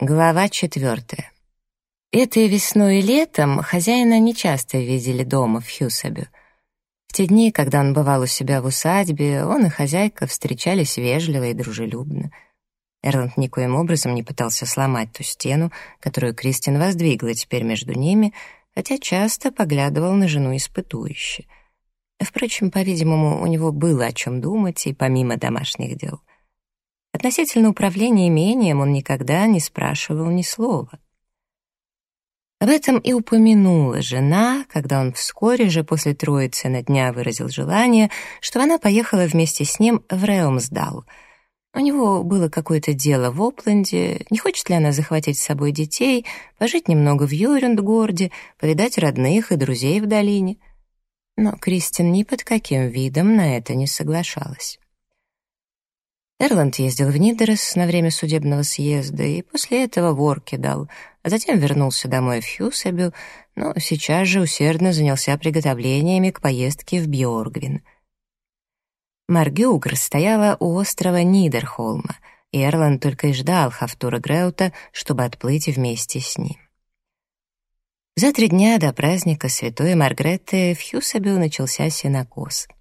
Глава четвертая. Этой весной и летом хозяина нечасто видели дома в Хьюсабе. В те дни, когда он бывал у себя в усадьбе, он и хозяйка встречались вежливо и дружелюбно. Эрланд никоим образом не пытался сломать ту стену, которую Кристин воздвигла теперь между ними, хотя часто поглядывал на жену испытующе. Впрочем, по-видимому, у него было о чем думать и помимо домашних дел — Относительно управления имением он никогда не спрашивал ни слова. Об этом и упомянула жена, когда он вскоре же после Троицы на дня выразил желание, чтобы она поехала вместе с ним в Реумсдал. У него было какое-то дело в Опленде, не хочет ли она захватить с собой детей, пожить немного в Юрюндгорде, повидать родных и друзей в долине. Но Кристин ни под каким видом на это не соглашалась. Эрланд ездил в Нидерес на время судебного съезда и после этого ворки дал, а затем вернулся домой в Хьюсебю, но сейчас же усердно занялся приготовлениями к поездке в Бьоргвин. Маргюгр стояла у острова Нидерхолма, и Эрланд только и ждал Хафтура Греута, чтобы отплыть вместе с ним. За три дня до праздника Святой Маргреты в Хьюсабю начался синокос —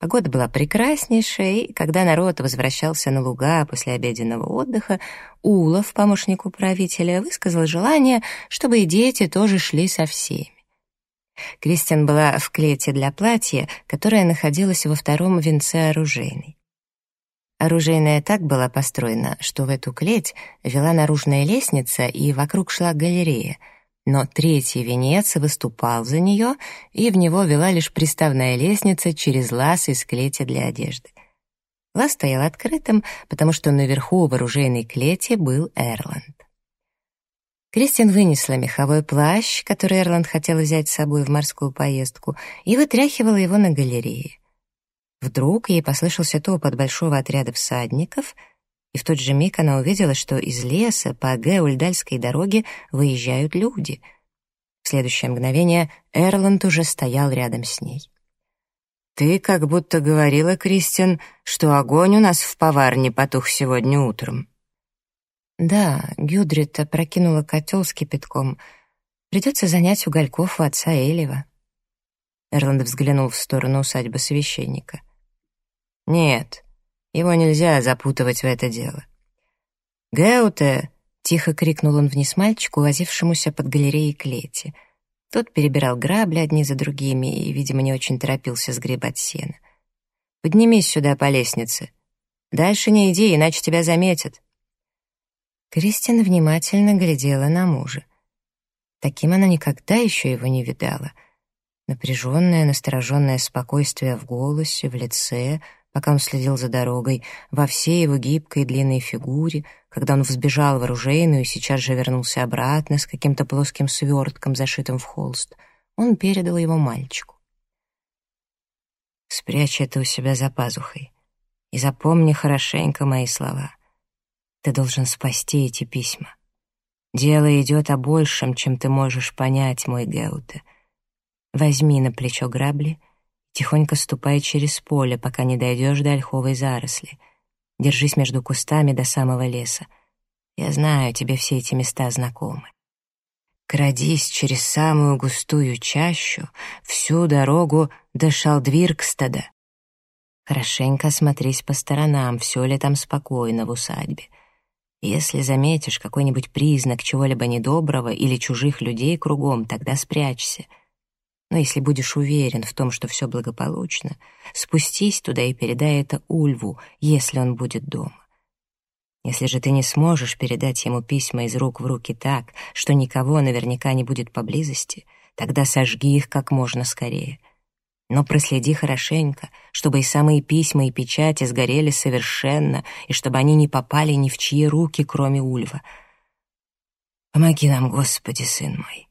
Погода была прекраснейшая, и когда народ возвращался на луга после обеденного отдыха, Улов, помощник управителя, высказал желание, чтобы и дети тоже шли со всеми. Кристин была в клете для платья, которое находилось во втором венце оружейной. Оружейная так была построена, что в эту клеть вела наружная лестница, и вокруг шла галерея — но третий венец выступал за нее, и в него вела лишь приставная лестница через лаз из клети для одежды. Лаз стоял открытым, потому что наверху в оружейной клете был Эрланд. Кристин вынесла меховой плащ, который Эрланд хотел взять с собой в морскую поездку, и вытряхивала его на галерее. Вдруг ей послышался топот большого отряда всадников — и в тот же миг она увидела, что из леса по Геульдальской дороге выезжают люди. В следующее мгновение Эрланд уже стоял рядом с ней. «Ты как будто говорила, Кристин, что огонь у нас в поварне потух сегодня утром». «Да, Гюдрит опрокинула котел с кипятком. Придется занять угольков у отца Элева». Эрланд взглянул в сторону усадьбы священника. «Нет, его нельзя запутывать в это дело. «Геуте!» — тихо крикнул он вниз мальчику, возившемуся под галереей клети. Тот перебирал грабли одни за другими и, видимо, не очень торопился сгребать сено. «Поднимись сюда по лестнице. Дальше не иди, иначе тебя заметят». Кристин внимательно глядела на мужа. Таким она никогда еще его не видала. Напряженное, настороженное спокойствие в голосе, в лице — пока он следил за дорогой, во всей его гибкой длинной фигуре, когда он взбежал в оружейную и сейчас же вернулся обратно с каким-то плоским свертком, зашитым в холст, он передал его мальчику. «Спрячь это у себя за пазухой и запомни хорошенько мои слова. Ты должен спасти эти письма. Дело идет о большем, чем ты можешь понять, мой Геуте. Возьми на плечо грабли — Тихонько ступай через поле, пока не дойдешь до ольховой заросли. Держись между кустами до самого леса. Я знаю, тебе все эти места знакомы. Крадись через самую густую чащу, всю дорогу до Шалдвиркстада. Хорошенько осмотрись по сторонам, все ли там спокойно в усадьбе. Если заметишь какой-нибудь признак чего-либо недоброго или чужих людей кругом, тогда спрячься — но если будешь уверен в том, что все благополучно, спустись туда и передай это Ульву, если он будет дома. Если же ты не сможешь передать ему письма из рук в руки так, что никого наверняка не будет поблизости, тогда сожги их как можно скорее. Но проследи хорошенько, чтобы и самые письма и печати сгорели совершенно, и чтобы они не попали ни в чьи руки, кроме Ульва. Помоги нам, Господи, сын мой.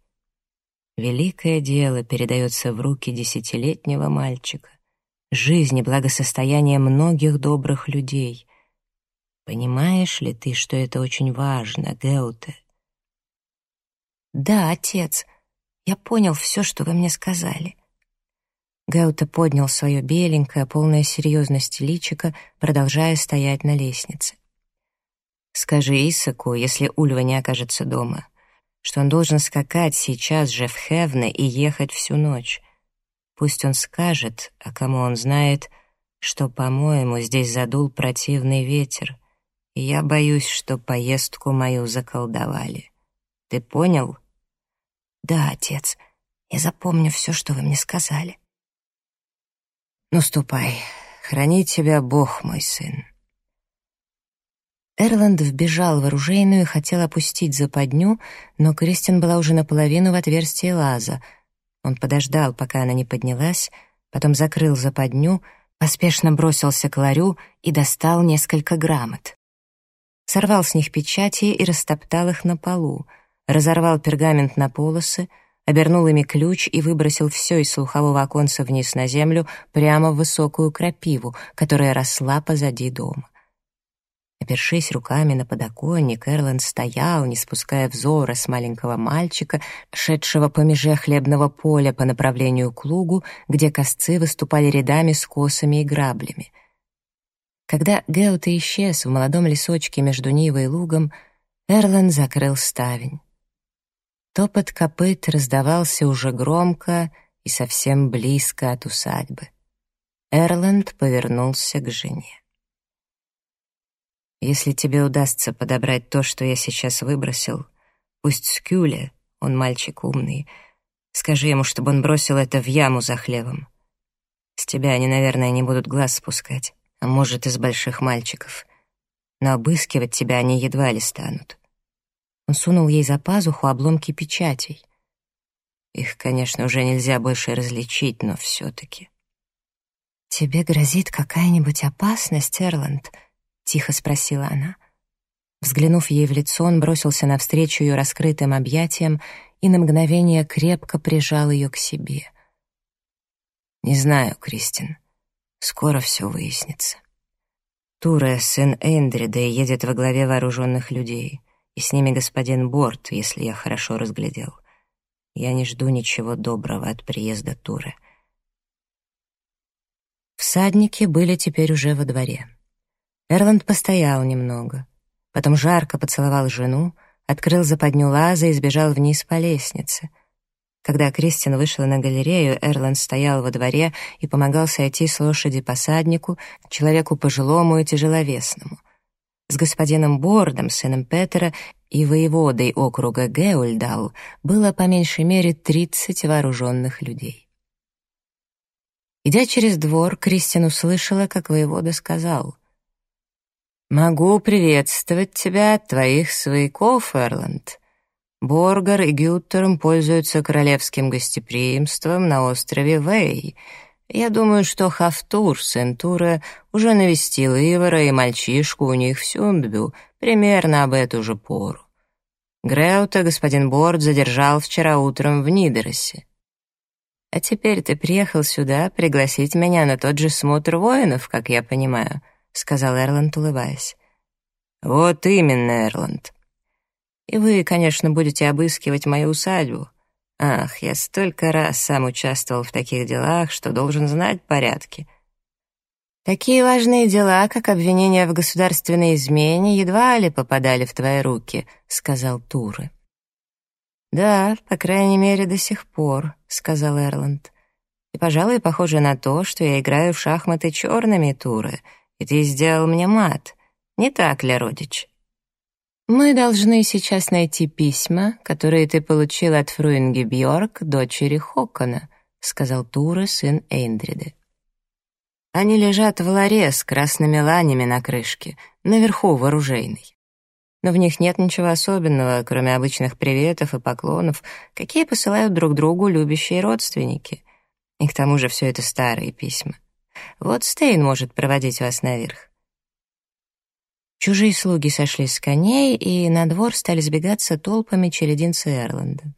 Великое дело передается в руки десятилетнего мальчика. Жизнь и благосостояние многих добрых людей. Понимаешь ли ты, что это очень важно, Геуте? Да, отец, я понял все, что вы мне сказали. Геуте поднял свое беленькое, полное серьезности личико, продолжая стоять на лестнице. Скажи Исаку, если Ульва не окажется дома, что он должен скакать сейчас же в Хевне и ехать всю ночь. Пусть он скажет, а кому он знает, что, по-моему, здесь задул противный ветер, и я боюсь, что поездку мою заколдовали. Ты понял? Да, отец, я запомню все, что вы мне сказали. Ну, ступай, храни тебя Бог, мой сын. Эрланд вбежал в оружейную и хотел опустить западню, но Кристин была уже наполовину в отверстии лаза. Он подождал, пока она не поднялась, потом закрыл западню, поспешно бросился к ларю и достал несколько грамот. Сорвал с них печати и растоптал их на полу, разорвал пергамент на полосы, обернул ими ключ и выбросил все из слухового оконца вниз на землю прямо в высокую крапиву, которая росла позади дома. Опершись руками на подоконник, Эрланд стоял, не спуская взора с маленького мальчика, шедшего по меже хлебного поля по направлению к лугу, где косцы выступали рядами с косами и граблями. Когда Геута исчез в молодом лесочке между Нивой и лугом, Эрланд закрыл ставень. Топот копыт раздавался уже громко и совсем близко от усадьбы. Эрланд повернулся к жене. Если тебе удастся подобрать то, что я сейчас выбросил, пусть Скюля, он мальчик умный, скажи ему, чтобы он бросил это в яму за хлебом. С тебя они, наверное, не будут глаз спускать, а может, из больших мальчиков. Но обыскивать тебя они едва ли станут. Он сунул ей за пазуху обломки печатей. Их, конечно, уже нельзя больше различить, но все-таки. «Тебе грозит какая-нибудь опасность, Эрланд?» Тихо спросила она. Взглянув ей в лицо, он бросился навстречу ее раскрытым объятиям и на мгновение крепко прижал ее к себе. «Не знаю, Кристин. Скоро все выяснится. Туре, сын Эндрида, едет во главе вооруженных людей, и с ними господин Борт, если я хорошо разглядел. Я не жду ничего доброго от приезда Туры». Всадники были теперь уже во дворе. Эрланд постоял немного, потом жарко поцеловал жену, открыл западню лаза и сбежал вниз по лестнице. Когда Кристин вышла на галерею, Эрланд стоял во дворе и помогал сойти с лошади посаднику, человеку пожилому и тяжеловесному. С господином Бордом, сыном Петера, и воеводой округа Геульдал было по меньшей мере тридцать вооруженных людей. Идя через двор, Кристин услышала, как воевода сказал «Могу приветствовать тебя от твоих свояков, Эрланд. Боргар и Гюттером пользуются королевским гостеприимством на острове Вэй. Я думаю, что Хафтур, сын Тура, уже навестил Ивара и мальчишку у них в Сюндбю примерно об эту же пору. Греута господин Борд задержал вчера утром в Нидеросе. А теперь ты приехал сюда пригласить меня на тот же смотр воинов, как я понимаю». — сказал Эрланд, улыбаясь. «Вот именно, Эрланд. И вы, конечно, будете обыскивать мою усадьбу. Ах, я столько раз сам участвовал в таких делах, что должен знать порядки». «Такие важные дела, как обвинение в государственной измене, едва ли попадали в твои руки», — сказал Туры. «Да, по крайней мере, до сих пор», — сказал Эрланд. «И, пожалуй, похоже на то, что я играю в шахматы черными, Туры», — и ты сделал мне мат. Не так ли, родич?» «Мы должны сейчас найти письма, которые ты получил от Фруинги Бьорк, дочери Хокона», — сказал Тура, сын Эйндриды. «Они лежат в ларе с красными ланями на крышке, наверху в оружейной. Но в них нет ничего особенного, кроме обычных приветов и поклонов, какие посылают друг другу любящие родственники. И к тому же все это старые письма. Вот Стейн может проводить вас наверх». Чужие слуги сошли с коней, и на двор стали сбегаться толпами челединцы Эрланда.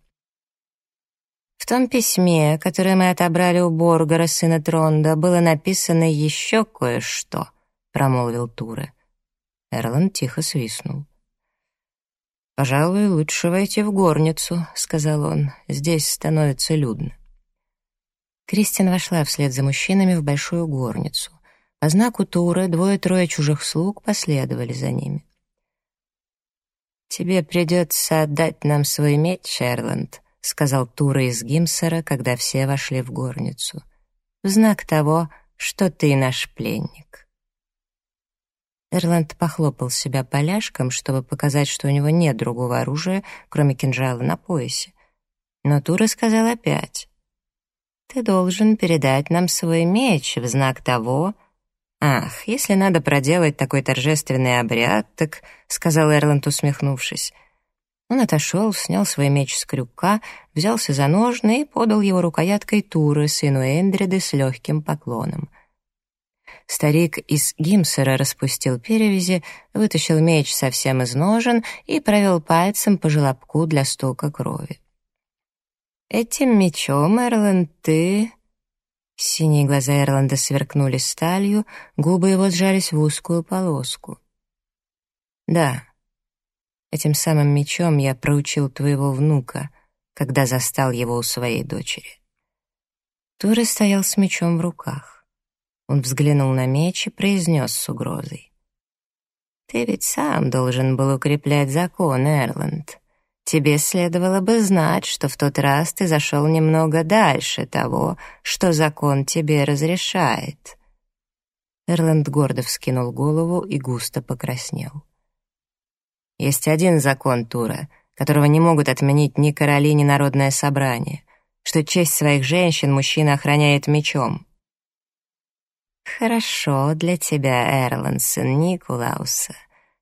В том письме, которое мы отобрали у Боргара, сына Тронда, было написано еще кое-что, — промолвил Туре. Эрланд тихо свистнул. «Пожалуй, лучше войти в горницу», — сказал он. «Здесь становится людно». Кристин вошла вслед за мужчинами в большую горницу. По знаку Тура двое-трое чужих слуг последовали за ними. «Тебе придется отдать нам свой меч, Эрланд», — сказал Тура из Гимсера, когда все вошли в горницу. «В знак того, что ты наш пленник». Эрланд похлопал себя поляшком, чтобы показать, что у него нет другого оружия, кроме кинжала на поясе. Но Тура сказал опять. «Ты должен передать нам свой меч в знак того...» «Ах, если надо проделать такой торжественный обряд, так...» — сказал Эрланд, усмехнувшись. Он отошел, снял свой меч с крюка, взялся за ножны и подал его рукояткой Туры, сыну Эндриды, с легким поклоном. Старик из Гимсера распустил перевязи, вытащил меч совсем из ножен и провел пальцем по желобку для стока крови. «Этим мечом, Эрланд, ты...» Синие глаза Эрланда сверкнули сталью, губы его сжались в узкую полоску. «Да, этим самым мечом я проучил твоего внука, когда застал его у своей дочери». Туре стоял с мечом в руках. Он взглянул на меч и произнес с угрозой. «Ты ведь сам должен был укреплять закон, Эрланд. Тебе следовало бы знать, что в тот раз ты зашел немного дальше того, что закон тебе разрешает». Эрланд гордо вскинул голову и густо покраснел. «Есть один закон Тура, которого не могут отменить ни короли, ни народное собрание, что честь своих женщин мужчина охраняет мечом». «Хорошо для тебя, Эрланд, сын Никулауса»,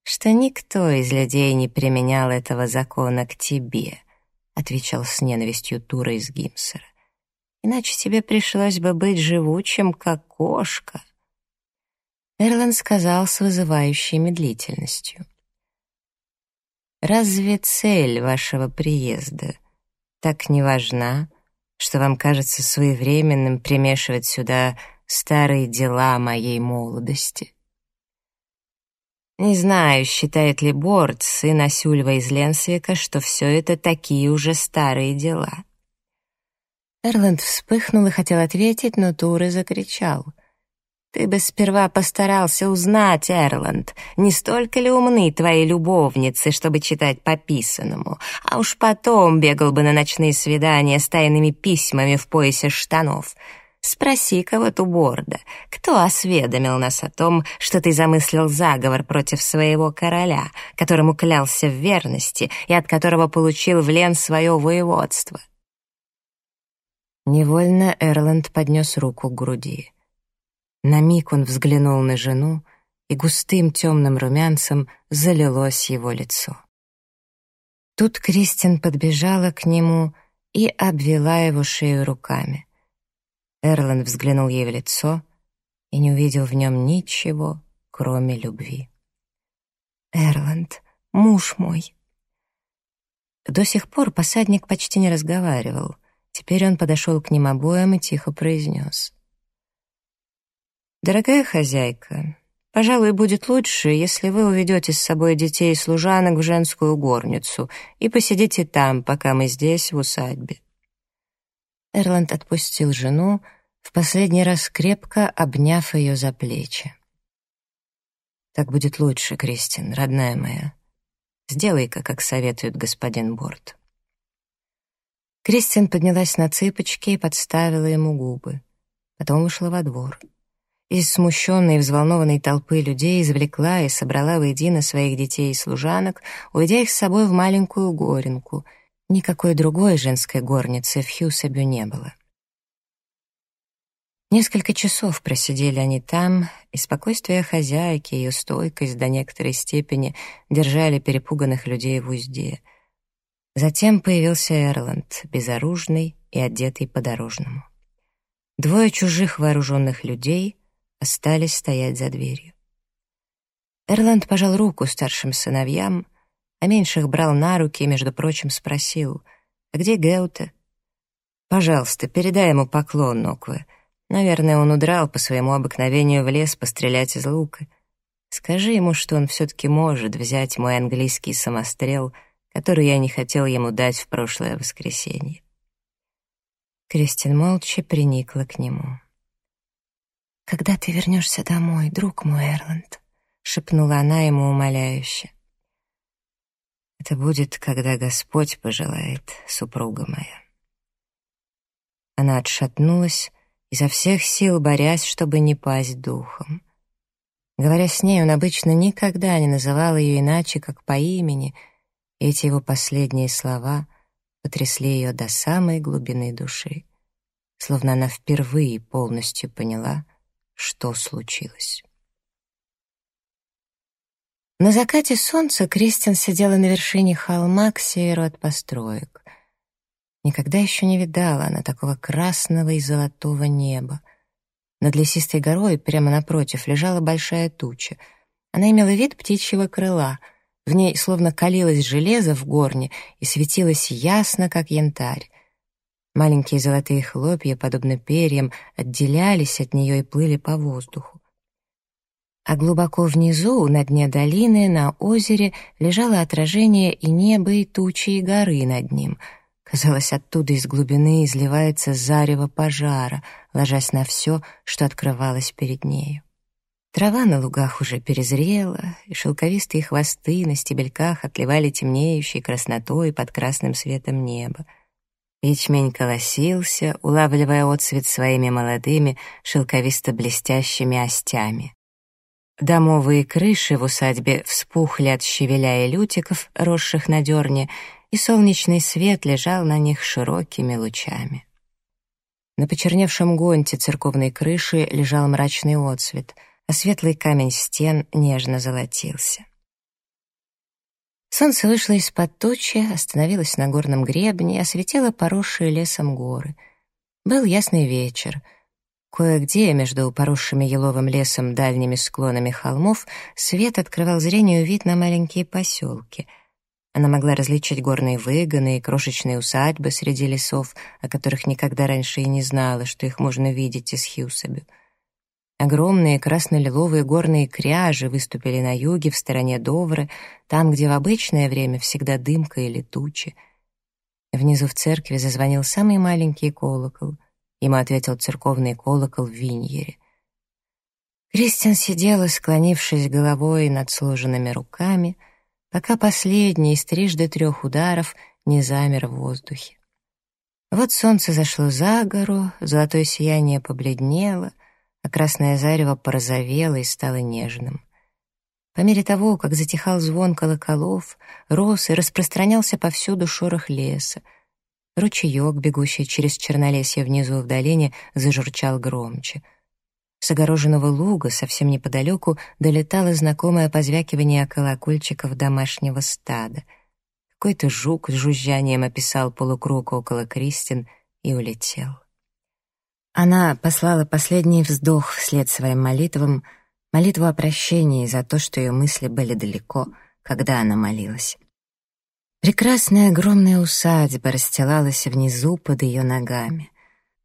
что никто из людей не применял этого закона к тебе», — отвечал с ненавистью Тура из Гимсера. «Иначе тебе пришлось бы быть живучим, как кошка». Эрланд сказал с вызывающей медлительностью. «Разве цель вашего приезда так не важна, что вам кажется своевременным примешивать сюда старые дела моей молодости?» Не знаю, считает ли Борт, сын Асюльва из Ленсвика, что все это такие уже старые дела. Эрланд вспыхнул и хотел ответить, но Туры закричал. «Ты бы сперва постарался узнать, Эрланд, не столько ли умны твои любовницы, чтобы читать по писанному, а уж потом бегал бы на ночные свидания с тайными письмами в поясе штанов. Спроси-ка вот у Борда, кто осведомил нас о том, что ты замыслил заговор против своего короля, которому клялся в верности и от которого получил в лен свое воеводство?» Невольно Эрланд поднес руку к груди. На миг он взглянул на жену, и густым темным румянцем залилось его лицо. Тут Кристин подбежала к нему и обвела его шею руками. Эрланд взглянул ей в лицо и не увидел в нем ничего, кроме любви. «Эрланд, муж мой!» До сих пор посадник почти не разговаривал. Теперь он подошел к ним обоим и тихо произнес. «Дорогая хозяйка, пожалуй, будет лучше, если вы уведете с собой детей и служанок в женскую горницу и посидите там, пока мы здесь, в усадьбе. Эрланд отпустил жену, в последний раз крепко обняв ее за плечи. «Так будет лучше, Кристин, родная моя. Сделай-ка, как советует господин Борт». Кристин поднялась на цыпочки и подставила ему губы. Потом вышла во двор. Из смущенной и взволнованной толпы людей извлекла и собрала воедино своих детей и служанок, уведя их с собой в маленькую горенку — Никакой другой женской горницы в Хьюсабю не было. Несколько часов просидели они там, и спокойствие хозяйки, ее стойкость до некоторой степени держали перепуганных людей в узде. Затем появился Эрланд, безоружный и одетый по-дорожному. Двое чужих вооруженных людей остались стоять за дверью. Эрланд пожал руку старшим сыновьям — а меньших брал на руки и, между прочим, спросил, «А где Геуте?» «Пожалуйста, передай ему поклон, Нокве. Наверное, он удрал по своему обыкновению в лес пострелять из лука. Скажи ему, что он все-таки может взять мой английский самострел, который я не хотел ему дать в прошлое воскресенье». Кристин молча приникла к нему. «Когда ты вернешься домой, друг мой Эрланд?» — шепнула она ему умоляюще. Это будет, когда Господь пожелает, супруга моя. Она отшатнулась, изо всех сил борясь, чтобы не пасть духом. Говоря с ней, он обычно никогда не называл ее иначе, как по имени, и эти его последние слова потрясли ее до самой глубины души, словно она впервые полностью поняла, что случилось. На закате солнца Кристин сидела на вершине холма к северу от построек. Никогда еще не видала она такого красного и золотого неба. Над лесистой горой прямо напротив лежала большая туча. Она имела вид птичьего крыла. В ней словно калилось железо в горне и светилось ясно, как янтарь. Маленькие золотые хлопья, подобно перьям, отделялись от нее и плыли по воздуху. А глубоко внизу, на дне долины, на озере, лежало отражение и неба, и тучи, и горы над ним — Казалось, оттуда из глубины изливается зарево пожара, ложась на все, что открывалось перед нею. Трава на лугах уже перезрела, и шелковистые хвосты на стебельках отливали темнеющей краснотой под красным светом неба. Ячмень колосился, улавливая отцвет своими молодыми, шелковисто-блестящими остями. Домовые крыши в усадьбе вспухли от щавеля и лютиков, росших на дерне, и солнечный свет лежал на них широкими лучами. На почерневшем гонте церковной крыши лежал мрачный отсвет, а светлый камень стен нежно золотился. Солнце вышло из-под тучи, остановилось на горном гребне и осветило поросшие лесом горы. Был ясный вечер. Кое-где между поросшими еловым лесом дальними склонами холмов свет открывал зрению вид на маленькие поселки — она могла различить горные выгоны и крошечные усадьбы среди лесов, о которых никогда раньше и не знала, что их можно видеть из Хьюсабю. Огромные красно-лиловые горные кряжи выступили на юге, в стороне Довры, там, где в обычное время всегда дымка или тучи. Внизу в церкви зазвонил самый маленький колокол. Ему ответил церковный колокол в Виньере. Кристиан сидела, склонившись головой над сложенными руками — пока последний из трижды трех ударов не замер в воздухе. Вот солнце зашло за гору, золотое сияние побледнело, а красное зарево порозовело и стало нежным. По мере того, как затихал звон колоколов, рос и распространялся повсюду шорох леса. Ручеек, бегущий через чернолесье внизу в долине, зажурчал громче — с огороженного луга, совсем неподалеку, долетало знакомое позвякивание колокольчиков домашнего стада. Какой-то жук с жужжанием описал полукруг около Кристин и улетел. Она послала последний вздох вслед своим молитвам, молитву о прощении за то, что ее мысли были далеко, когда она молилась. Прекрасная огромная усадьба расстилалась внизу под ее ногами —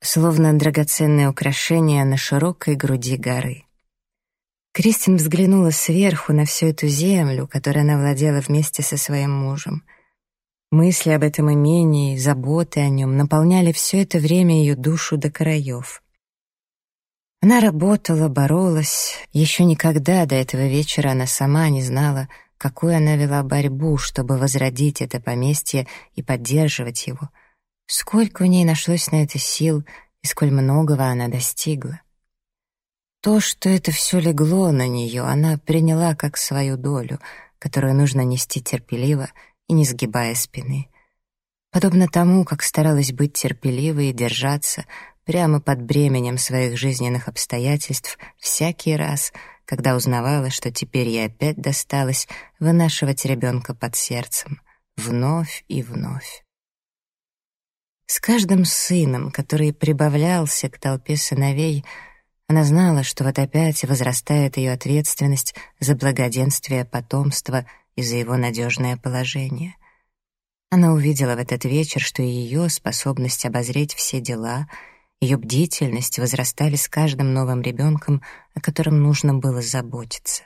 словно драгоценное украшение на широкой груди горы. Кристин взглянула сверху на всю эту землю, которой она владела вместе со своим мужем. Мысли об этом имении, заботы о нем наполняли все это время ее душу до краев. Она работала, боролась. Еще никогда до этого вечера она сама не знала, какую она вела борьбу, чтобы возродить это поместье и поддерживать его — Сколько у ней нашлось на это сил и сколь многого она достигла. То, что это все легло на нее, она приняла как свою долю, которую нужно нести терпеливо и не сгибая спины. Подобно тому, как старалась быть терпеливой и держаться прямо под бременем своих жизненных обстоятельств всякий раз, когда узнавала, что теперь ей опять досталось вынашивать ребенка под сердцем, вновь и вновь. С каждым сыном, который прибавлялся к толпе сыновей, она знала, что вот опять возрастает ее ответственность за благоденствие потомства и за его надежное положение. Она увидела в этот вечер, что ее способность обозреть все дела, ее бдительность возрастали с каждым новым ребенком, о котором нужно было заботиться.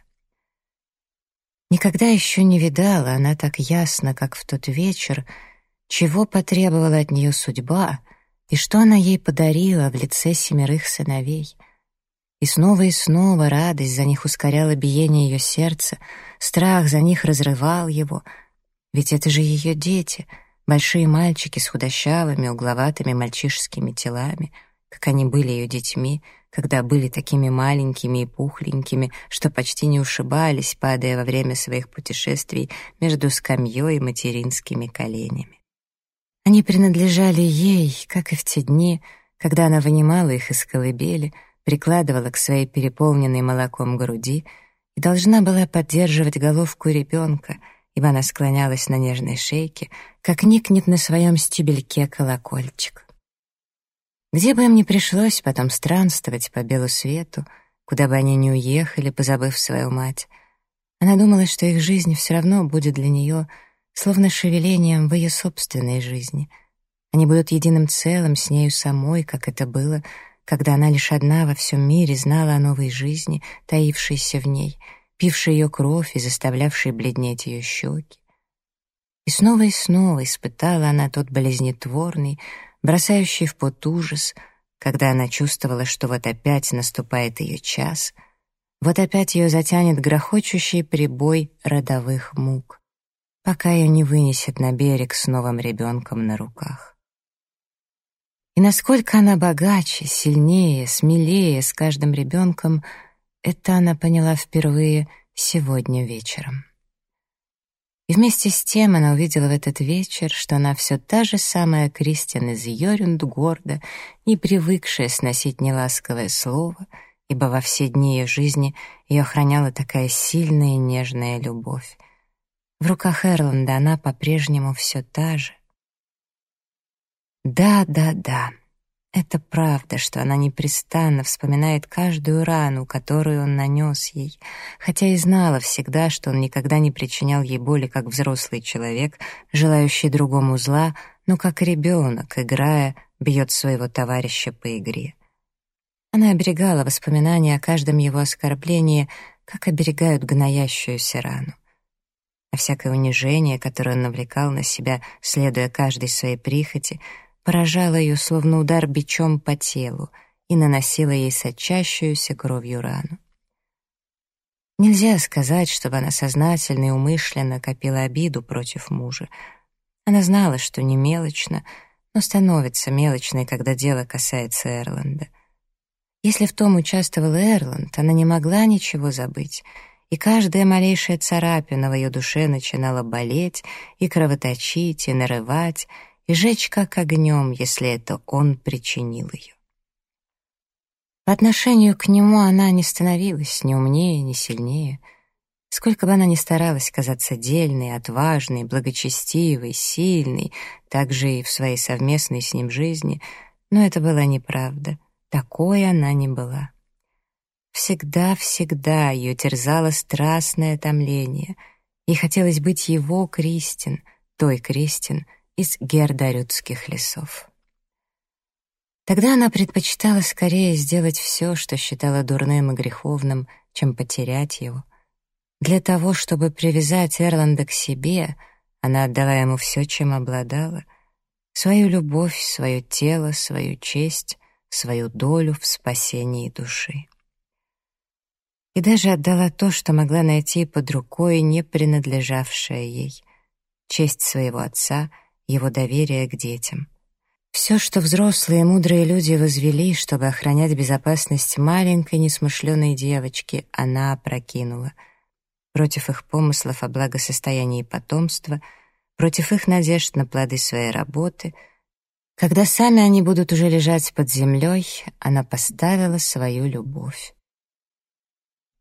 Никогда еще не видала она так ясно, как в тот вечер, чего потребовала от нее судьба и что она ей подарила в лице семерых сыновей. И снова и снова радость за них ускоряла биение ее сердца, страх за них разрывал его, Ведь это же ее дети, большие мальчики с худощавыми, угловатыми мальчишескими телами, как они были ее детьми, когда были такими маленькими и пухленькими, что почти не ушибались, падая во время своих путешествий между скамьей и материнскими коленями. Они принадлежали ей, как и в те дни, когда она вынимала их из колыбели, прикладывала к своей переполненной молоком груди и должна была поддерживать головку ребенка, ибо она склонялась на нежной шейке, как никнет на своем стебельке колокольчик. Где бы им ни пришлось потом странствовать по белу свету, куда бы они ни уехали, позабыв свою мать, она думала, что их жизнь все равно будет для нее словно шевелением в ее собственной жизни. Они будут единым целым с нею самой, как это было, когда она лишь одна во всем мире знала о новой жизни, таившейся в ней, пившей ее кровь и заставлявшей бледнеть ее щеки. И снова и снова испытала она тот болезнетворный, бросающий в пот ужас, когда она чувствовала, что вот опять наступает ее час, вот опять ее затянет грохочущий прибой родовых мук, пока ее не вынесет на берег с новым ребенком на руках. И насколько она богаче, сильнее, смелее с каждым ребенком, это она поняла впервые сегодня вечером. И вместе с тем она увидела в этот вечер, что она все та же самая Кристиан из Йорюндгорда, не привыкшая сносить неласковое слово, ибо во все дни ее жизни ее охраняла такая сильная и нежная любовь. В руках Эрланда она по-прежнему все та же. Да, да, да. Это правда, что она непрестанно вспоминает каждую рану, которую он нанес ей, хотя и знала всегда, что он никогда не причинял ей боли как взрослый человек, желающий другому зла, но как ребенок, играя, бьет своего товарища по игре. Она оберегала воспоминания о каждом его оскорблении, как оберегают гноящуюся рану. А всякое унижение, которое он навлекал на себя, следуя каждой своей прихоти — поражала ее словно удар бичом по телу и наносила ей сочащуюся кровью рану. Нельзя сказать, чтобы она сознательно и умышленно копила обиду против мужа. Она знала, что не мелочно, но становится мелочной, когда дело касается Эрланда. Если в том участвовал Эрланд, она не могла ничего забыть, и каждая малейшая царапина в ее душе начинала болеть и кровоточить, и нарывать, и жечь как огнем, если это он причинил ее. По отношению к нему она не становилась ни умнее, ни сильнее. Сколько бы она ни старалась казаться дельной, отважной, благочестивой, сильной, так же и в своей совместной с ним жизни, но это была неправда. Такой она не была. Всегда-всегда ее терзало страстное томление, и хотелось быть его Кристин, той Кристин — из гердарютских лесов. Тогда она предпочитала скорее сделать все, что считала дурным и греховным, чем потерять его. Для того, чтобы привязать Эрланда к себе, она отдала ему все, чем обладала, свою любовь, свое тело, свою честь, свою долю в спасении души. И даже отдала то, что могла найти под рукой, не принадлежавшее ей, честь своего отца — его доверие к детям. Все, что взрослые мудрые люди возвели, чтобы охранять безопасность маленькой несмышленой девочки, она опрокинула. Против их помыслов о благосостоянии потомства, против их надежд на плоды своей работы. Когда сами они будут уже лежать под землей, она поставила свою любовь.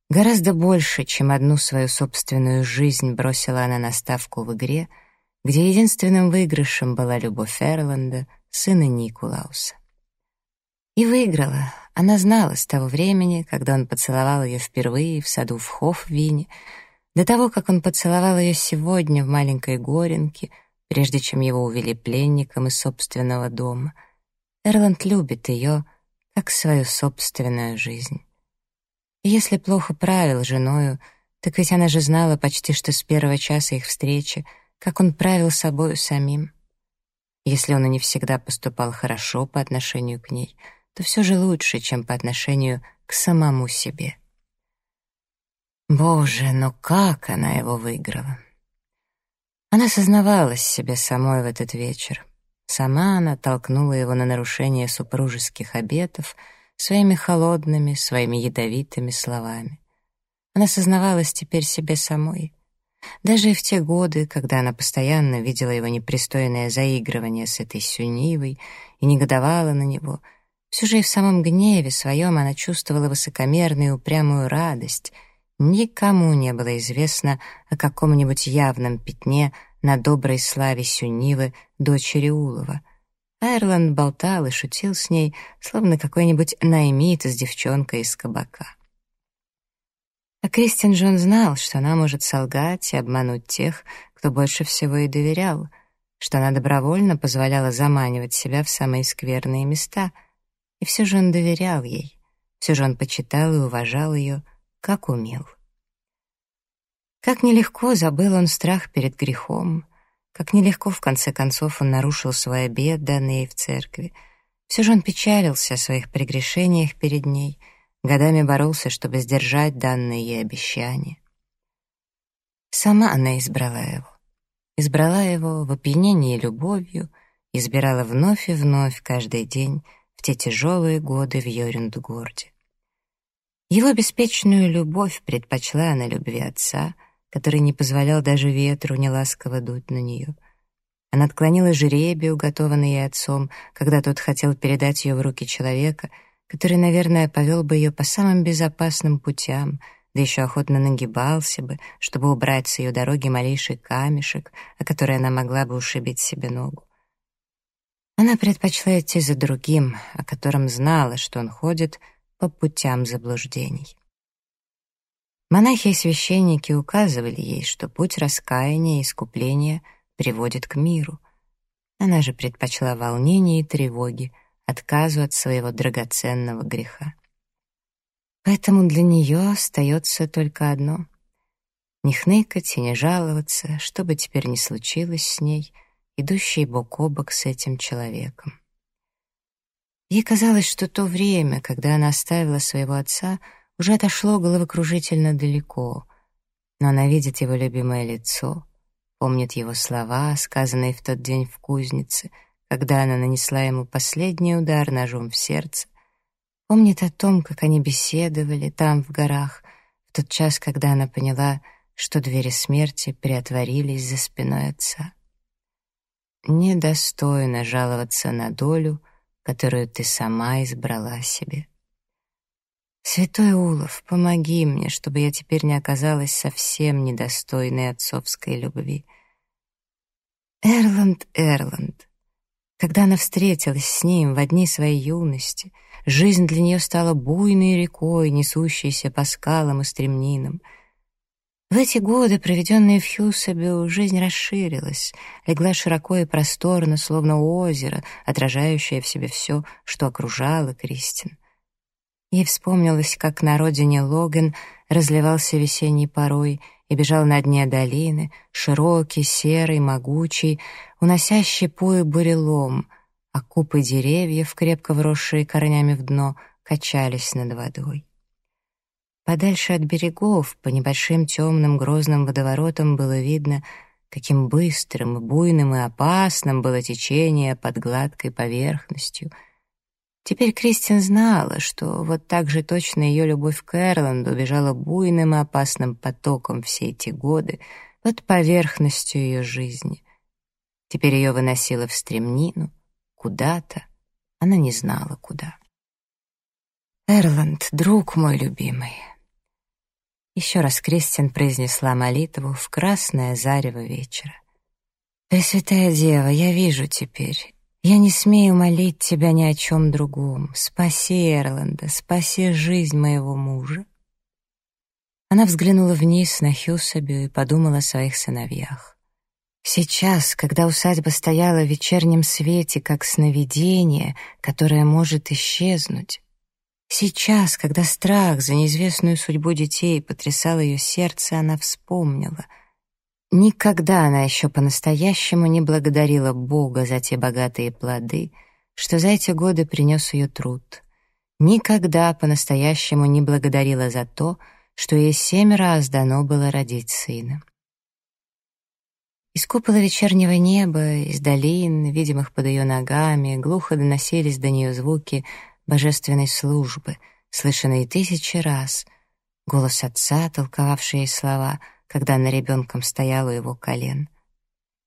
Гораздо больше, чем одну свою собственную жизнь бросила она на ставку в игре — где единственным выигрышем была любовь Эрланда, сына Никулауса. И выиграла. Она знала с того времени, когда он поцеловал ее впервые в саду в Хофвине, до того, как он поцеловал ее сегодня в маленькой горенке, прежде чем его увели пленником из собственного дома. Эрланд любит ее, как свою собственную жизнь. И если плохо правил женою, так ведь она же знала почти что с первого часа их встречи, как он правил собою самим. Если он и не всегда поступал хорошо по отношению к ней, то все же лучше, чем по отношению к самому себе. Боже, но как она его выиграла! Она сознавалась себе самой в этот вечер. Сама она толкнула его на нарушение супружеских обетов своими холодными, своими ядовитыми словами. Она сознавалась теперь себе самой. Даже в те годы, когда она постоянно видела его непристойное заигрывание с этой Сюнивой и негодовала на него, все же и в самом гневе своем она чувствовала высокомерную упрямую радость. Никому не было известно о каком-нибудь явном пятне на доброй славе Сюнивы, дочери Улова. Айрланд болтал и шутил с ней, словно какой-нибудь наймит с девчонкой из кабака. А Кристин Джон знал, что она может солгать и обмануть тех, кто больше всего ей доверял, что она добровольно позволяла заманивать себя в самые скверные места, и все же он доверял ей, все же он почитал и уважал ее, как умел. Как нелегко забыл он страх перед грехом, как нелегко, в конце концов, он нарушил свой обет, данный ей в церкви. Все же он печалился о своих прегрешениях перед ней — годами боролся, чтобы сдержать данные ей обещания. Сама она избрала его. Избрала его в опьянении любовью, избирала вновь и вновь каждый день в те тяжелые годы в Йорюндгорде. Его беспечную любовь предпочла она любви отца, который не позволял даже ветру неласково дуть на нее. Она отклонила жеребий, уготованный ей отцом, когда тот хотел передать ее в руки человека — который, наверное, повел бы ее по самым безопасным путям, да еще охотно нагибался бы, чтобы убрать с ее дороги малейший камешек, о который она могла бы ушибить себе ногу. Она предпочла идти за другим, о котором знала, что он ходит по путям заблуждений. Монахи и священники указывали ей, что путь раскаяния и искупления приводит к миру. Она же предпочла волнение и тревоги, отказу от своего драгоценного греха. Поэтому для нее остается только одно — не хныкать и не жаловаться, что бы теперь ни случилось с ней, идущей бок о бок с этим человеком. Ей казалось, что то время, когда она оставила своего отца, уже отошло головокружительно далеко, но она видит его любимое лицо, помнит его слова, сказанные в тот день в кузнице — когда она нанесла ему последний удар ножом в сердце, помнит о том, как они беседовали там, в горах, в тот час, когда она поняла, что двери смерти приотворились за спиной отца. Недостойно жаловаться на долю, которую ты сама избрала себе. Святой Улов, помоги мне, чтобы я теперь не оказалась совсем недостойной отцовской любви. Эрланд, Эрланд, когда она встретилась с ним в одни своей юности, жизнь для нее стала буйной рекой, несущейся по скалам и стремнинам. В эти годы, проведенные в Хьюсабю, жизнь расширилась, легла широко и просторно, словно озеро, отражающее в себе все, что окружало Кристин. Ей вспомнилось, как на родине Логан разливался весенний порой — и бежал на дне долины, широкий, серый, могучий, уносящий пуи бурелом, а купы деревьев, крепко вросшие корнями в дно, качались над водой. Подальше от берегов, по небольшим темным грозным водоворотам было видно, каким быстрым, буйным и опасным было течение под гладкой поверхностью — Теперь Кристин знала, что вот так же точно ее любовь к Эрланду бежала буйным и опасным потоком все эти годы под поверхностью ее жизни. Теперь ее выносило в стремнину, куда-то, она не знала куда. «Эрланд, друг мой любимый!» Еще раз Кристин произнесла молитву в красное зарево вечера. «Пресвятая Дева, я вижу теперь, я не смею молить тебя ни о чем другом. Спаси Эрланда, спаси жизнь моего мужа. Она взглянула вниз на Хьюсабю и подумала о своих сыновьях. Сейчас, когда усадьба стояла в вечернем свете, как сновидение, которое может исчезнуть, сейчас, когда страх за неизвестную судьбу детей потрясал ее сердце, она вспомнила — Никогда она еще по-настоящему не благодарила Бога за те богатые плоды, что за эти годы принес ее труд. Никогда по-настоящему не благодарила за то, что ей семь раз дано было родить сына. Из купола вечернего неба, из долин, видимых под ее ногами, глухо доносились до нее звуки божественной службы, слышанные тысячи раз, голос отца, толковавший ей слова, когда она ребенком стояла у его колен.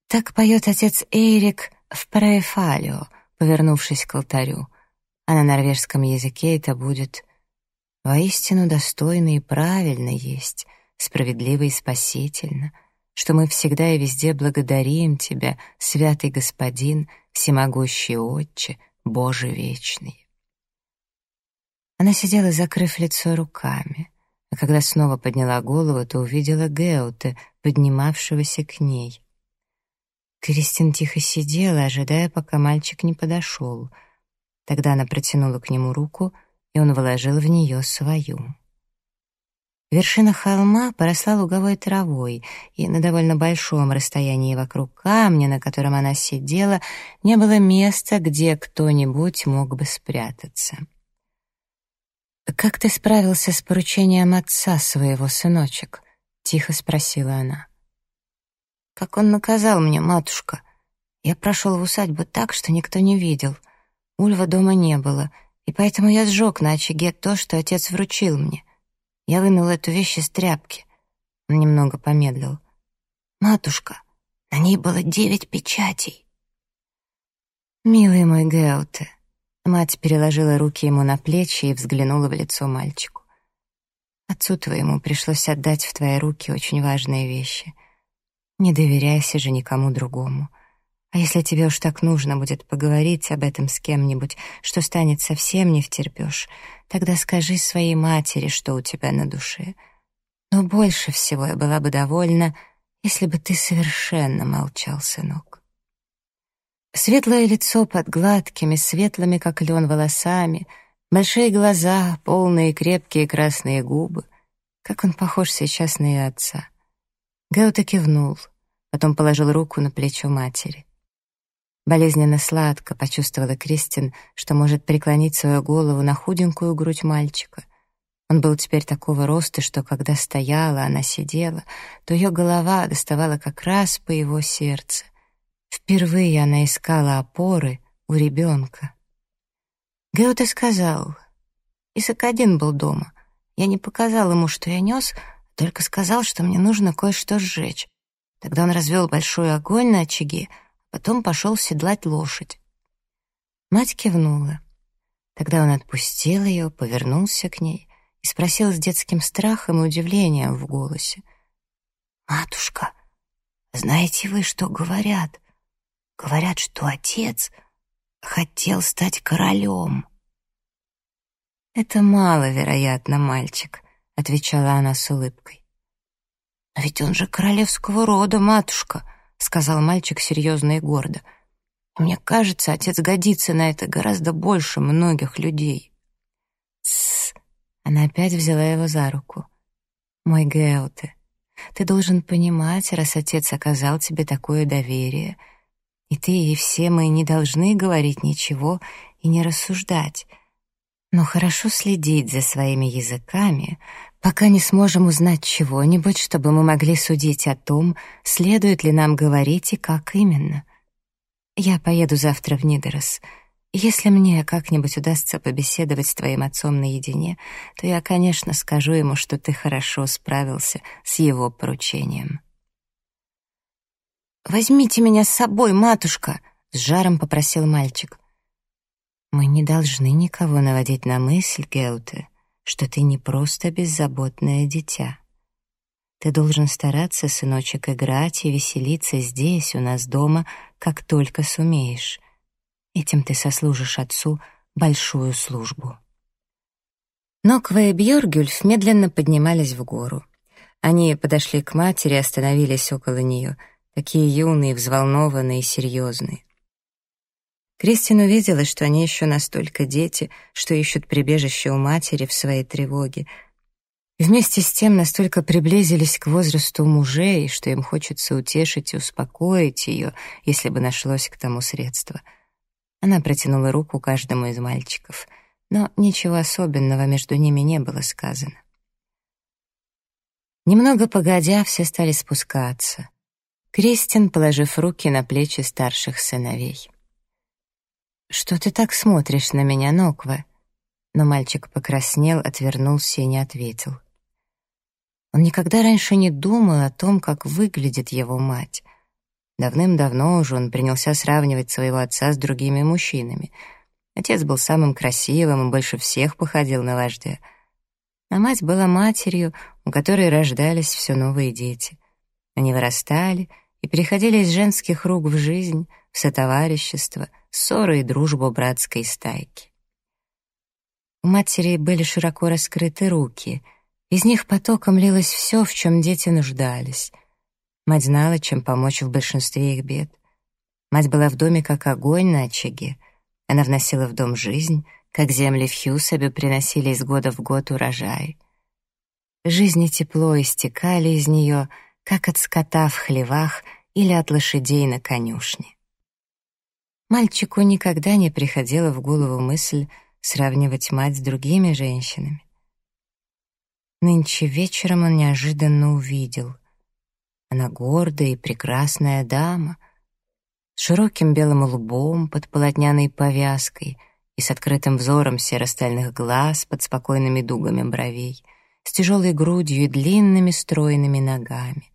Так поет отец Эрик в Праефалио, повернувшись к алтарю, а на норвежском языке это будет «Воистину достойно и правильно есть, справедливо и спасительно», что мы всегда и везде благодарим Тебя, святый Господин, всемогущий Отче, Боже вечный. Она сидела, закрыв лицо руками, а когда снова подняла голову, то увидела Геута, поднимавшегося к ней. Кристин тихо сидела, ожидая, пока мальчик не подошел. Тогда она протянула к нему руку, и он вложил в нее свою. Вершина холма поросла луговой травой, и на довольно большом расстоянии вокруг камня, на котором она сидела, не было места, где кто-нибудь мог бы спрятаться. «Как ты справился с поручением отца своего, сыночек?» — тихо спросила она. «Как он наказал меня, матушка? Я прошел в усадьбу так, что никто не видел. Ульва дома не было, и поэтому я сжег на очаге то, что отец вручил мне». Я вынул эту вещь из тряпки. Он немного помедлил. «Матушка, на ней было девять печатей». «Милый мой Геуте», мать переложила руки ему на плечи и взглянула в лицо мальчику. «Отцу твоему пришлось отдать в твои руки очень важные вещи. Не доверяйся же никому другому. А если тебе уж так нужно будет поговорить об этом с кем-нибудь, что станет совсем не втерпешь, тогда скажи своей матери, что у тебя на душе. Но больше всего я была бы довольна, если бы ты совершенно молчал, сынок. Светлое лицо под гладкими, светлыми, как лен, волосами, большие глаза, полные крепкие красные губы. Как он похож сейчас на ее отца. Геута кивнул, потом положил руку на плечо матери. Болезненно сладко почувствовала Кристин, что может преклонить свою голову на худенькую грудь мальчика. Он был теперь такого роста, что когда стояла, она сидела, то ее голова доставала как раз по его сердцу. Впервые она искала опоры у ребенка. Геуте сказал, «Исаак один был дома. Я не показал ему, что я нес, только сказал, что мне нужно кое-что сжечь. Тогда он развел большой огонь на очаге, потом пошел седлать лошадь. Мать кивнула. Тогда он отпустил ее, повернулся к ней и спросил с детским страхом и удивлением в голосе. «Матушка, знаете вы, что говорят? Говорят, что отец хотел стать королем». «Это маловероятно, мальчик», — отвечала она с улыбкой. «Но ведь он же королевского рода, матушка», — сказал мальчик серьезно и гордо. «Мне кажется, отец годится на это гораздо больше многих людей». «Тссс!» — она опять взяла его за руку. «Мой Геуте, ты должен понимать, раз отец оказал тебе такое доверие, и ты и все мы не должны говорить ничего и не рассуждать, но хорошо следить за своими языками, пока не сможем узнать чего-нибудь, чтобы мы могли судить о том, следует ли нам говорить и как именно. Я поеду завтра в Нидерос. Если мне как-нибудь удастся побеседовать с твоим отцом наедине, то я, конечно, скажу ему, что ты хорошо справился с его поручением. «Возьмите меня с собой, матушка!» — с жаром попросил мальчик. «Мы не должны никого наводить на мысль, Геуте, что ты не просто беззаботное дитя. Ты должен стараться, сыночек, играть и веселиться здесь, у нас дома, как только сумеешь. Этим ты сослужишь отцу большую службу. Ноква и Бьоргюльф медленно поднимались в гору. Они подошли к матери и остановились около нее, такие юные, взволнованные и серьезные. Кристин увидела, что они еще настолько дети, что ищут прибежище у матери в своей тревоге. Вместе с тем настолько приблизились к возрасту мужей, что им хочется утешить и успокоить ее, если бы нашлось к тому средство. Она протянула руку каждому из мальчиков, но ничего особенного между ними не было сказано. Немного погодя, все стали спускаться. Кристин, положив руки на плечи старших сыновей. «Что ты так смотришь на меня, Ноква?» Но мальчик покраснел, отвернулся и не ответил. Он никогда раньше не думал о том, как выглядит его мать. Давным-давно уже он принялся сравнивать своего отца с другими мужчинами. Отец был самым красивым и больше всех походил на вождя. А мать была матерью, у которой рождались все новые дети. Они вырастали и переходили из женских рук в жизнь, сотоварищество, ссоры и дружбу братской стайки. У матери были широко раскрыты руки — из них потоком лилось все, в чем дети нуждались. Мать знала, чем помочь в большинстве их бед. Мать была в доме как огонь на очаге. Она вносила в дом жизнь, как земли в Хьюсабе приносили из года в год урожай. Жизнь и тепло истекали из нее, как от скота в хлевах или от лошадей на конюшне. Мальчику никогда не приходила в голову мысль сравнивать мать с другими женщинами. Нынче вечером он неожиданно увидел. Она гордая и прекрасная дама, с широким белым лбом под полотняной повязкой и с открытым взором серо-стальных глаз под спокойными дугами бровей, с тяжелой грудью и длинными стройными ногами.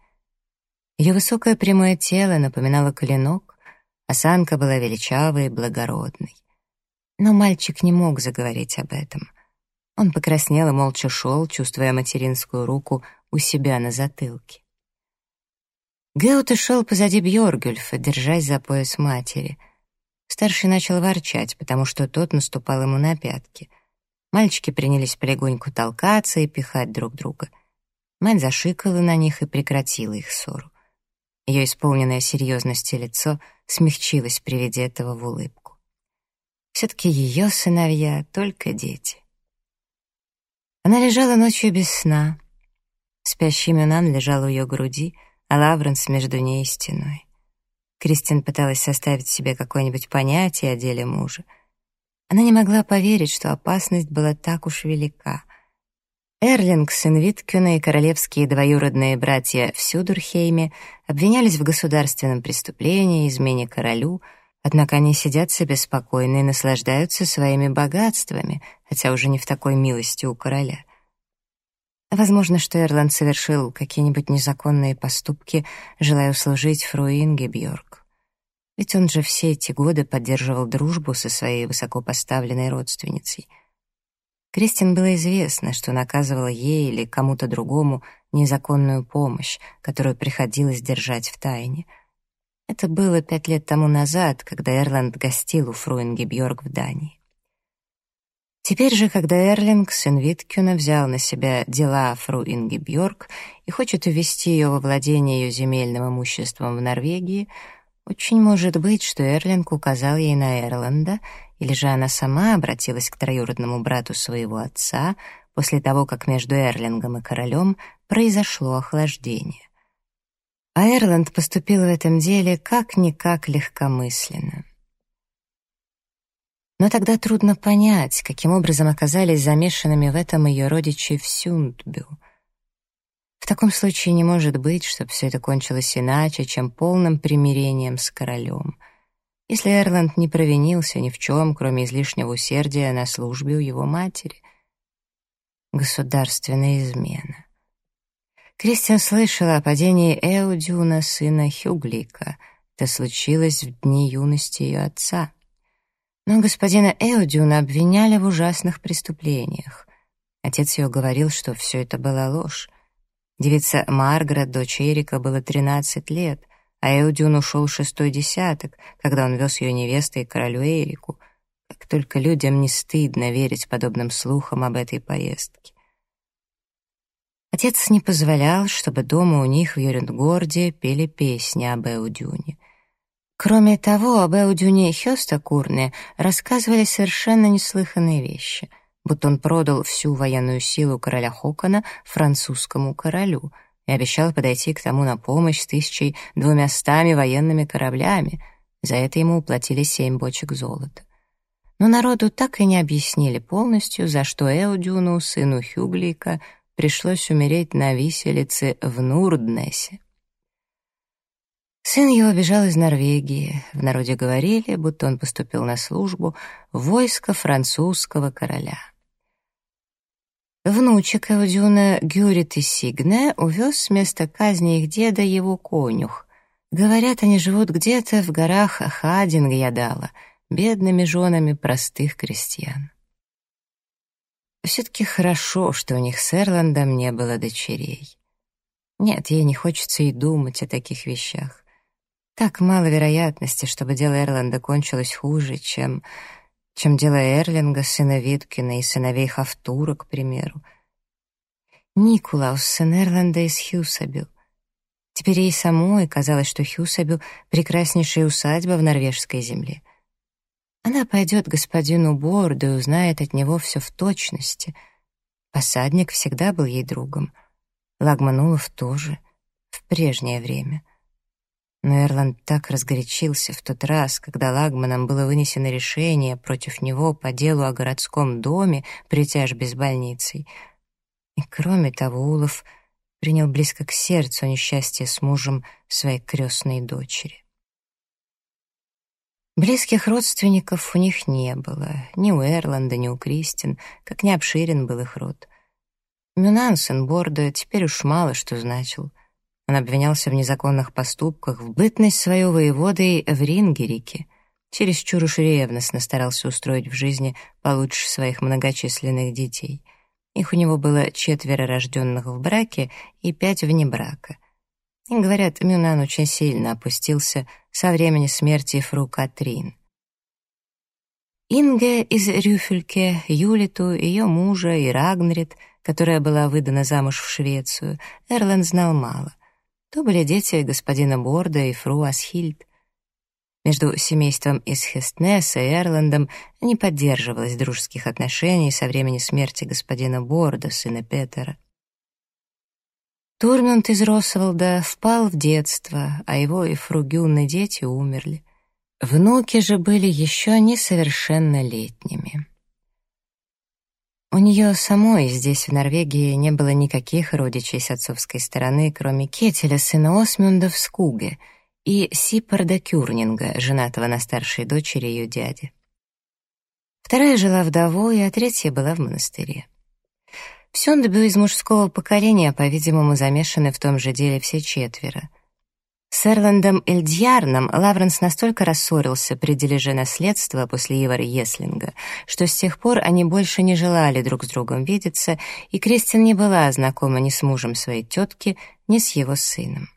Ее высокое прямое тело напоминало клинок, осанка была величавой и благородной. Но мальчик не мог заговорить об этом. Он покраснел и молча шел, чувствуя материнскую руку у себя на затылке. Геута шел позади Бьоргюльфа, держась за пояс матери. Старший начал ворчать, потому что тот наступал ему на пятки. Мальчики принялись полегоньку толкаться и пихать друг друга. Мать зашикала на них и прекратила их ссору. Ее исполненное серьезности лицо смягчилось при виде этого в улыбку. Все-таки ее сыновья — только дети. Она лежала ночью без сна. Спящий Мюнан лежал у ее груди, а Лавренс между ней и стеной. Кристин пыталась составить себе какое-нибудь понятие о деле мужа. Она не могла поверить, что опасность была так уж велика. Эрлинг, сын Виткюна и королевские двоюродные братья в Сюдурхейме обвинялись в государственном преступлении, измене королю — Однако они сидят себе спокойно и наслаждаются своими богатствами, хотя уже не в такой милости у короля. Возможно, что Эрланд совершил какие-нибудь незаконные поступки, желая услужить фру Бьорк. Ведь он же все эти годы поддерживал дружбу со своей высокопоставленной родственницей. Кристин было известно, что наказывала ей или кому-то другому незаконную помощь, которую приходилось держать в тайне — это было пять лет тому назад, когда Эрланд гостил у Фруинги Бьорк в Дании. Теперь же, когда Эрлинг, сын Виткюна, взял на себя дела фру Инги Бьорк и хочет увести ее во владение ее земельным имуществом в Норвегии, очень может быть, что Эрлинг указал ей на Эрланда, или же она сама обратилась к троюродному брату своего отца после того, как между Эрлингом и королем произошло охлаждение. А Эрланд поступил в этом деле как-никак легкомысленно. Но тогда трудно понять, каким образом оказались замешанными в этом ее родичи в Сюндбю. В таком случае не может быть, чтобы все это кончилось иначе, чем полным примирением с королем. Если Эрланд не провинился ни в чем, кроме излишнего усердия на службе у его матери. Государственная измена. Кристиан слышала о падении Эудюна, сына Хюглика. Это случилось в дни юности ее отца. Но господина Эудюна обвиняли в ужасных преступлениях. Отец ее говорил, что все это была ложь. Девица Маргарет, дочь Эрика, было 13 лет, а Эудюн ушел шестой десяток, когда он вез ее невестой к королю Эрику. Как только людям не стыдно верить подобным слухам об этой поездке. Отец не позволял, чтобы дома у них в Юрендгорде пели песни об Эудюне. Кроме того, об Эудюне Хёстакурне рассказывали совершенно неслыханные вещи, будто он продал всю военную силу короля Хокона французскому королю и обещал подойти к тому на помощь с тысячей двумястами военными кораблями. За это ему уплатили семь бочек золота. Но народу так и не объяснили полностью, за что Эудюну, сыну Хюглика, пришлось умереть на виселице в Нурднесе. Сын его бежал из Норвегии. В народе говорили, будто он поступил на службу в войско французского короля. Внучек Эудюна Гюрит и Сигне увез с места казни их деда его конюх. Говорят, они живут где-то в горах Хадингьядала, бедными женами простых крестьян. Все-таки хорошо, что у них с Эрландом не было дочерей. Нет, ей не хочется и думать о таких вещах. Так мало вероятности, чтобы дело Эрланда кончилось хуже, чем чем дело Эрлинга, сына Виткина и сыновей Хафтура, к примеру. Никулаус, сын Эрланда из Хьюсабю. Теперь ей самой казалось, что Хьюсабю — прекраснейшая усадьба в норвежской земле. Она пойдет к господину Борду и узнает от него все в точности. Посадник всегда был ей другом. Лагманулов тоже, в прежнее время — но Эрланд так разгорячился в тот раз, когда Лагманом было вынесено решение против него по делу о городском доме при тяжбе с больницей. И кроме того, Улов принял близко к сердцу несчастье с мужем своей крестной дочери. Близких родственников у них не было, ни у Эрланда, ни у Кристин, как не обширен был их род. Мюнансен Борда теперь уж мало что значил — он обвинялся в незаконных поступках, в бытность свою воеводой в Рингерике. Чересчур уж ревностно старался устроить в жизни получше своих многочисленных детей. Их у него было четверо рожденных в браке и пять вне брака. И, говорят, Мюнан очень сильно опустился со времени смерти фру Катрин. Инге из Рюфельке, Юлиту, ее мужа и Рагнрид, которая была выдана замуж в Швецию, Эрлен знал мало — то были дети господина Борда и фру Асхильд. Между семейством из Хестнесса и Эрландом не поддерживалось дружеских отношений со времени смерти господина Борда, сына Петера. Турмюнд из Росвалда впал в детство, а его и фру Гюнны дети умерли. Внуки же были еще несовершеннолетними. У нее самой здесь, в Норвегии, не было никаких родичей с отцовской стороны, кроме Кетеля, сына Осмюнда в Скуге, и Сипарда Кюрнинга, женатого на старшей дочери ее дяди. Вторая жила вдовой, а третья была в монастыре. В Сюндебю из мужского поколения, по-видимому, замешаны в том же деле все четверо. С Эрландом Эльдьярном Лавренс настолько рассорился при дележе наследства после Ивара Еслинга, что с тех пор они больше не желали друг с другом видеться, и Кристин не была знакома ни с мужем своей тетки, ни с его сыном.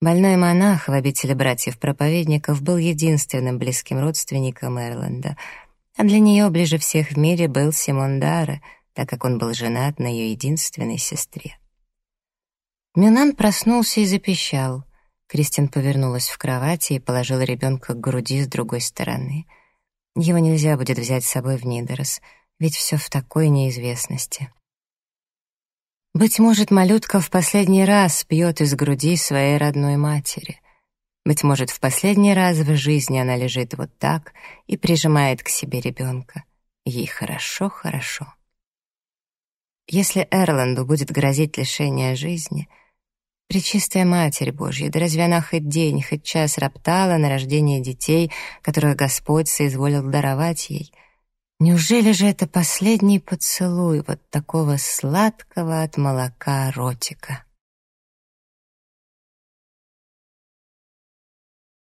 Больной монах в обители братьев-проповедников был единственным близким родственником Эрланда, а для нее ближе всех в мире был Симон Дара, так как он был женат на ее единственной сестре. Мюнан проснулся и запищал. Кристин повернулась в кровати и положила ребенка к груди с другой стороны. Его нельзя будет взять с собой в Нидерос, ведь все в такой неизвестности. Быть может, малютка в последний раз пьет из груди своей родной матери. Быть может, в последний раз в жизни она лежит вот так и прижимает к себе ребенка. Ей хорошо-хорошо. Если Эрланду будет грозить лишение жизни — Пречистая Матерь Божья, да разве она хоть день, хоть час роптала на рождение детей, которых Господь соизволил даровать ей? Неужели же это последний поцелуй вот такого сладкого от молока ротика?